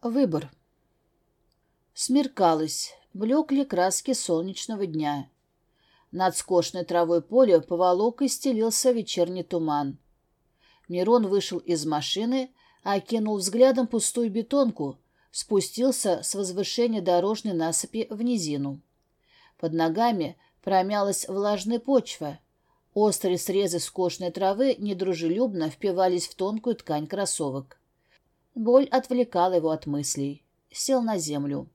Выбор. Смеркалось, блекли краски солнечного дня. Над скошной травой поля поволокой стелился вечерний туман. Мирон вышел из машины, окинул взглядом пустую бетонку, спустился с возвышения дорожной насыпи в низину. Под ногами промялась влажная почва. Острые срезы скошной травы недружелюбно впивались в тонкую ткань кроссовок. Боль отвлекала его от мыслей. Сел на землю.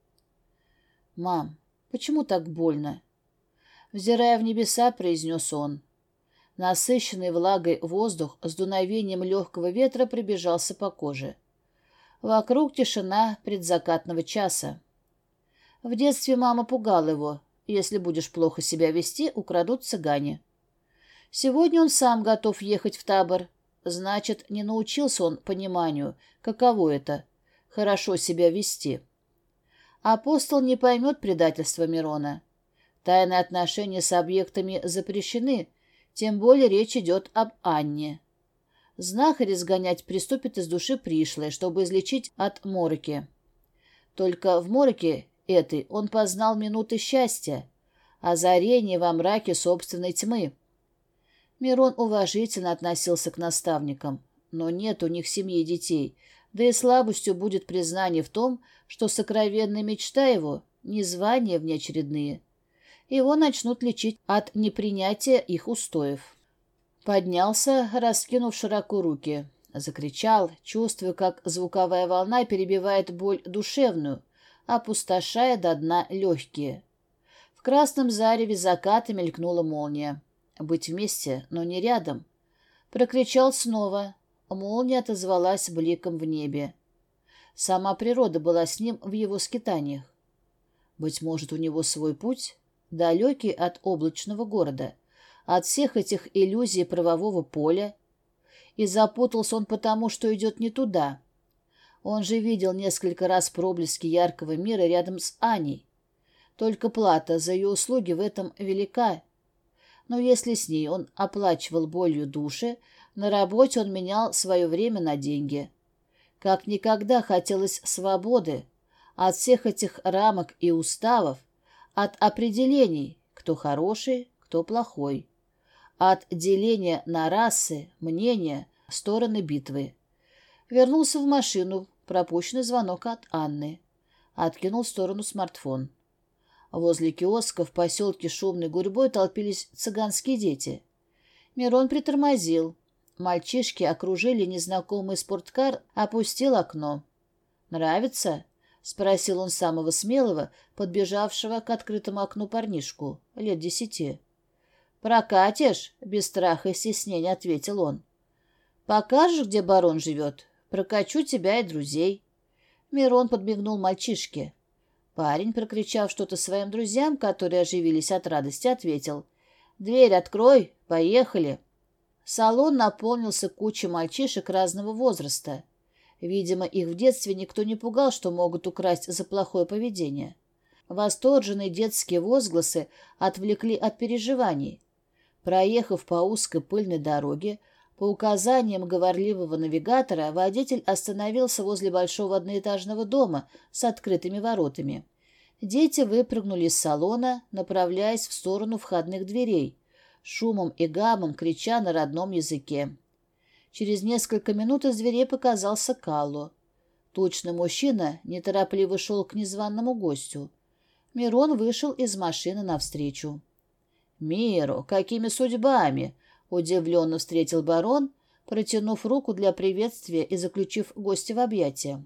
«Мам, почему так больно?» Взирая в небеса, произнес он. Насыщенный влагой воздух с дуновением легкого ветра прибежался по коже. Вокруг тишина предзакатного часа. В детстве мама пугала его. Если будешь плохо себя вести, украдут цыгане. Сегодня он сам готов ехать в табор, Значит, не научился он пониманию, каково это — хорошо себя вести. Апостол не поймет предательства Мирона. Тайные отношения с объектами запрещены, тем более речь идет об Анне. Знахарь изгонять приступит из души пришлое, чтобы излечить от мороки. Только в мороке этой он познал минуты счастья, озарение во мраке собственной тьмы. Мирон уважительно относился к наставникам, но нет у них семьи и детей, да и слабостью будет признание в том, что сокровенная мечта его — не звания внеочередные. Его начнут лечить от непринятия их устоев. Поднялся, раскинув широко руки. Закричал, чувствуя, как звуковая волна перебивает боль душевную, опустошая до дна легкие. В красном зареве заката мелькнула молния. Быть вместе, но не рядом. Прокричал снова. Молния отозвалась бликом в небе. Сама природа была с ним в его скитаниях. Быть может, у него свой путь, далекий от облачного города, от всех этих иллюзий правового поля. И запутался он потому, что идет не туда. Он же видел несколько раз проблески яркого мира рядом с Аней. Только плата за ее услуги в этом велика, но если с ней он оплачивал болью души, на работе он менял свое время на деньги. Как никогда хотелось свободы от всех этих рамок и уставов, от определений, кто хороший, кто плохой, от деления на расы, мнения, стороны битвы. Вернулся в машину, пропущенный звонок от Анны. Откинул в сторону смартфон. Возле киоска в поселке шумной гурьбой толпились цыганские дети. Мирон притормозил. Мальчишки окружили незнакомый спорткар, опустил окно. «Нравится?» — спросил он самого смелого, подбежавшего к открытому окну парнишку, лет десяти. «Прокатишь?» — без страха и стеснения ответил он. «Покажешь, где барон живет? Прокачу тебя и друзей». Мирон подмигнул мальчишке. Парень, прокричав что-то своим друзьям, которые оживились от радости, ответил. «Дверь открой, поехали!» Салон наполнился кучей мальчишек разного возраста. Видимо, их в детстве никто не пугал, что могут украсть за плохое поведение. Восторженные детские возгласы отвлекли от переживаний. Проехав по узкой пыльной дороге, по указаниям говорливого навигатора водитель остановился возле большого одноэтажного дома с открытыми воротами. Дети выпрыгнули из салона, направляясь в сторону входных дверей, шумом и гамом крича на родном языке. Через несколько минут из дверей показался Калло. Тучный мужчина неторопливо шел к незваному гостю. Мирон вышел из машины навстречу. «Миру, какими судьбами?» Удивленно встретил барон, протянув руку для приветствия и заключив гостя в объятия.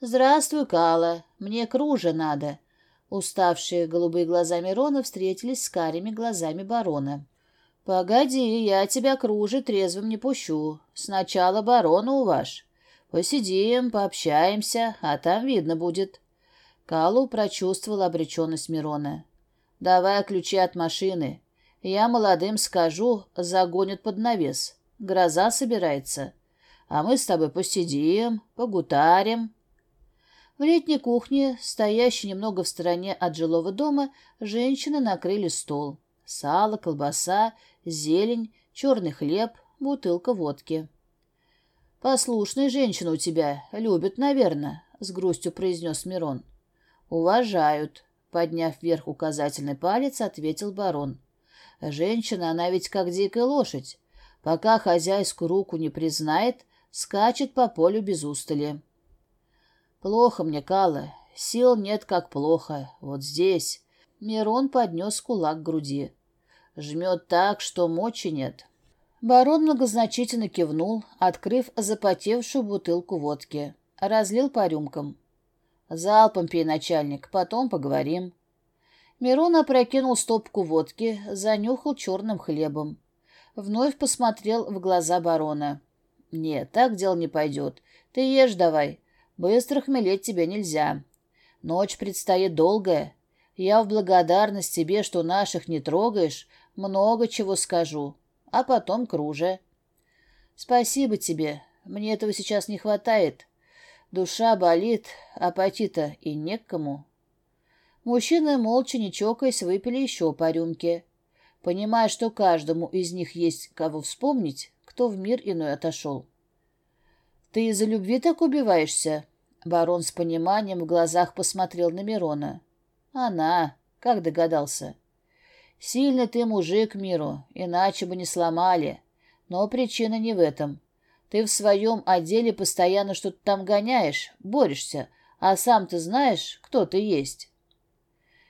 «Здравствуй, Кала, мне кружа надо». Уставшие голубые глаза Мирона встретились с карими глазами барона. «Погоди, я тебя кружи трезвым не пущу. Сначала барона уваж. Посидим, пообщаемся, а там видно будет». Калу прочувствовал обреченность Мирона. «Давай ключи от машины. Я молодым скажу, загонят под навес. Гроза собирается. А мы с тобой посидим, погутарим. В летней кухне, стоящей немного в стороне от жилого дома, женщины накрыли стол. Сало, колбаса, зелень, черный хлеб, бутылка водки. «Послушная женщина у тебя, любит, наверное», — с грустью произнес Мирон. «Уважают», — подняв вверх указательный палец, ответил барон. «Женщина, она ведь как дикая лошадь. Пока хозяйскую руку не признает, скачет по полю без устали». «Плохо мне, Кала. Сил нет, как плохо. Вот здесь». Мирон поднес кулак к груди. «Жмет так, что мочи нет». Барон многозначительно кивнул, открыв запотевшую бутылку водки. Разлил по рюмкам. «Залпом пей, начальник, потом поговорим». Мирон опрокинул стопку водки, занюхал черным хлебом. Вновь посмотрел в глаза барона. «Нет, так дело не пойдет. Ты ешь давай. Быстро хмелеть тебе нельзя. Ночь предстоит долгая. Я в благодарность тебе, что наших не трогаешь, много чего скажу а потом круже. Спасибо тебе, мне этого сейчас не хватает. Душа болит, апатита и некому. Мужчины, молча не чокаясь, выпили еще по рюмке. Понимая, что каждому из них есть кого вспомнить, кто в мир иной отошел. «Ты из-за любви так убиваешься?» Барон с пониманием в глазах посмотрел на Мирона. «Она, как догадался?» Сильный ты мужик миру, иначе бы не сломали. Но причина не в этом. Ты в своем отделе постоянно что-то там гоняешь, борешься, а сам ты знаешь, кто ты есть.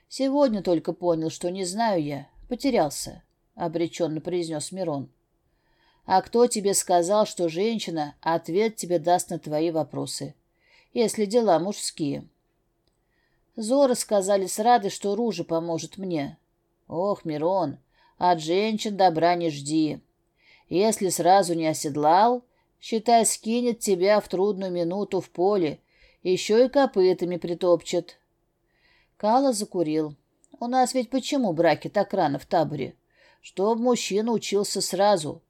Сегодня только понял, что не знаю я, потерялся, — обреченно произнес Мирон. А кто тебе сказал, что женщина ответ тебе даст на твои вопросы, если дела мужские? Зора сказали с Рады, что Ружа поможет мне, Ох, Мирон, от женщин добра не жди. Если сразу не оседлал, считай, скинет тебя в трудную минуту в поле, еще и копытами притопчет. Кала закурил. У нас ведь почему браки так рано в таборе? Чтоб мужчина учился сразу,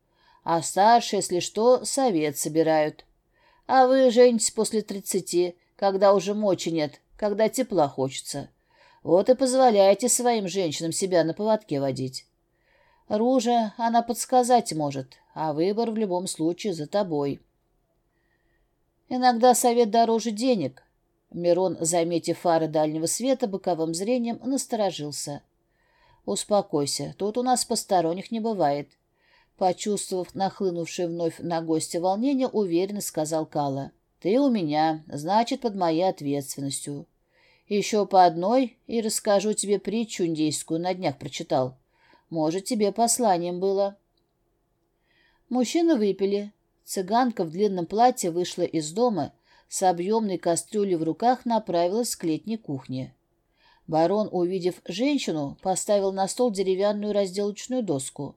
а старшие, если что, совет собирают. А вы женитесь после тридцати, когда уже мочи нет, когда тепла хочется. Вот и позволяйте своим женщинам себя на поводке водить. Ружа она подсказать может, а выбор в любом случае за тобой. Иногда совет дороже денег. Мирон, заметив фары дальнего света, боковым зрением насторожился. «Успокойся, тут у нас посторонних не бывает». Почувствовав нахлынувшее вновь на гостя волнение, уверенно сказал Кала. «Ты у меня, значит, под моей ответственностью. Еще по одной и расскажу тебе притчу индейскую, на днях прочитал. Может, тебе посланием было. Мужчины выпили. Цыганка в длинном платье вышла из дома, с объемной кастрюлей в руках направилась к летней кухне. Барон, увидев женщину, поставил на стол деревянную разделочную доску.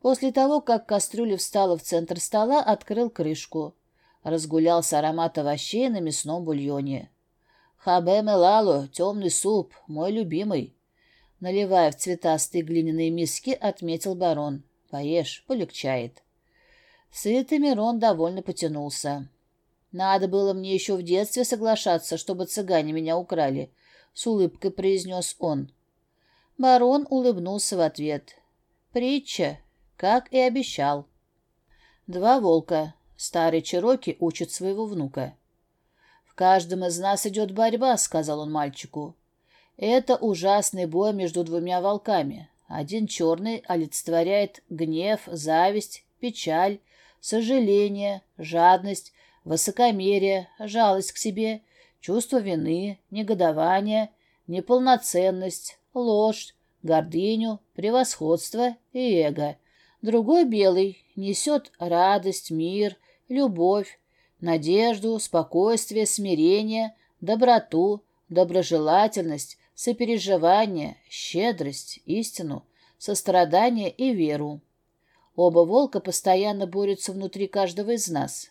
После того, как кастрюля встала в центр стола, открыл крышку. Разгулялся аромат овощей на мясном бульоне. Хабе мелало, темный суп, мой любимый. Наливая в цветастые глиняные миски, отметил барон. Поешь, полегчает. Сытый Мирон довольно потянулся. Надо было мне еще в детстве соглашаться, чтобы цыгане меня украли, — с улыбкой произнес он. Барон улыбнулся в ответ. Притча, как и обещал. Два волка. Старый Чироки учит своего внука каждом из нас идет борьба», — сказал он мальчику. «Это ужасный бой между двумя волками. Один черный олицетворяет гнев, зависть, печаль, сожаление, жадность, высокомерие, жалость к себе, чувство вины, негодование, неполноценность, ложь, гордыню, превосходство и эго. Другой белый несет радость, мир, любовь, надежду, спокойствие, смирение, доброту, доброжелательность, сопереживание, щедрость, истину, сострадание и веру. Оба волка постоянно борются внутри каждого из нас.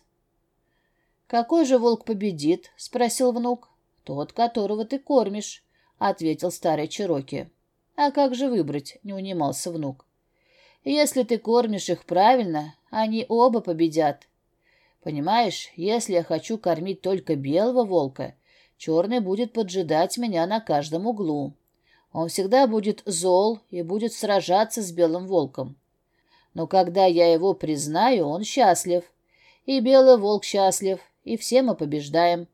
«Какой же волк победит?» — спросил внук. «Тот, которого ты кормишь», — ответил старый Чироки. «А как же выбрать?» — не унимался внук. «Если ты кормишь их правильно, они оба победят. Понимаешь, если я хочу кормить только белого волка, черный будет поджидать меня на каждом углу. Он всегда будет зол и будет сражаться с белым волком. Но когда я его признаю, он счастлив. И белый волк счастлив, и все мы побеждаем.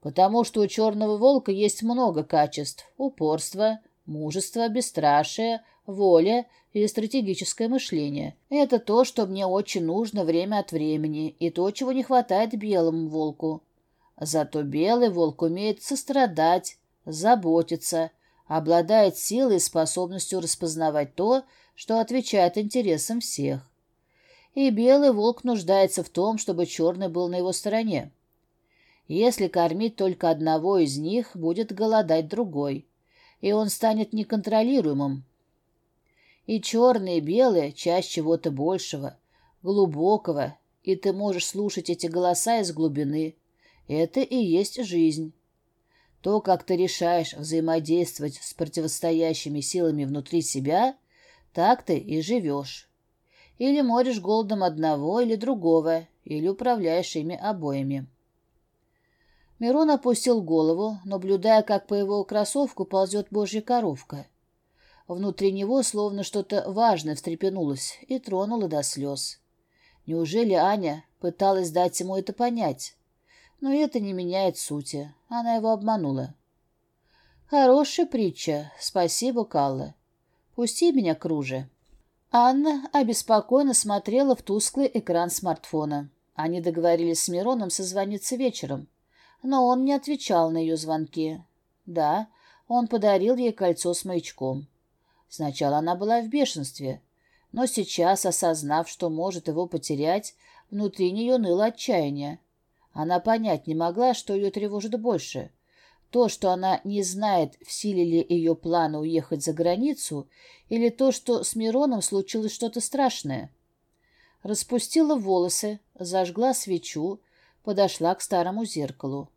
потому что у черного волка есть много качеств — упорство, мужество, бесстрашие, воля и стратегическое мышление. Это то, что мне очень нужно время от времени, и то, чего не хватает белому волку. Зато белый волк умеет сострадать, заботиться, обладает силой и способностью распознавать то, что отвечает интересам всех. И белый волк нуждается в том, чтобы черный был на его стороне. Если кормить только одного из них, будет голодать другой, и он станет неконтролируемым. И черные, и белые — часть чего-то большего, глубокого, и ты можешь слушать эти голоса из глубины. Это и есть жизнь. То, как ты решаешь взаимодействовать с противостоящими силами внутри себя, так ты и живешь. Или моришь голодом одного или другого, или управляешь ими обоими. Мирон опустил голову, наблюдая, как по его кроссовку ползет божья коровка. Внутри него словно что-то важное встрепенулось и тронуло до слез. Неужели Аня пыталась дать ему это понять? Но это не меняет сути. Она его обманула. «Хорошая притча. Спасибо, Калла. Пусти меня к руже». Анна обеспокоенно смотрела в тусклый экран смартфона. Они договорились с Мироном созвониться вечером но он не отвечал на ее звонки. Да, он подарил ей кольцо с маячком. Сначала она была в бешенстве, но сейчас, осознав, что может его потерять, внутри нее ныло отчаяние. Она понять не могла, что ее тревожит больше. То, что она не знает, в силе ли ее плана уехать за границу, или то, что с Мироном случилось что-то страшное. Распустила волосы, зажгла свечу, подошла к старому зеркалу.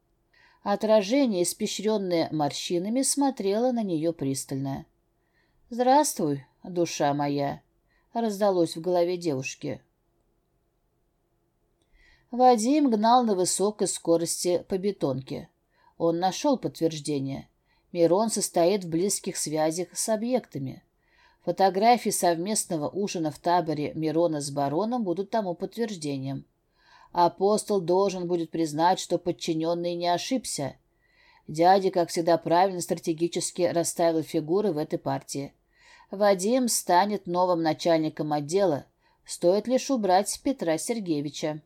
Отражение, испещренное морщинами, смотрело на нее пристально. «Здравствуй, душа моя!» — раздалось в голове девушки. Вадим гнал на высокой скорости по бетонке. Он нашел подтверждение. Мирон состоит в близких связях с объектами. Фотографии совместного ужина в таборе Мирона с бароном будут тому подтверждением. Апостол должен будет признать, что подчиненный не ошибся. Дядя, как всегда, правильно стратегически расставил фигуры в этой партии. Вадим станет новым начальником отдела. Стоит лишь убрать Петра Сергеевича.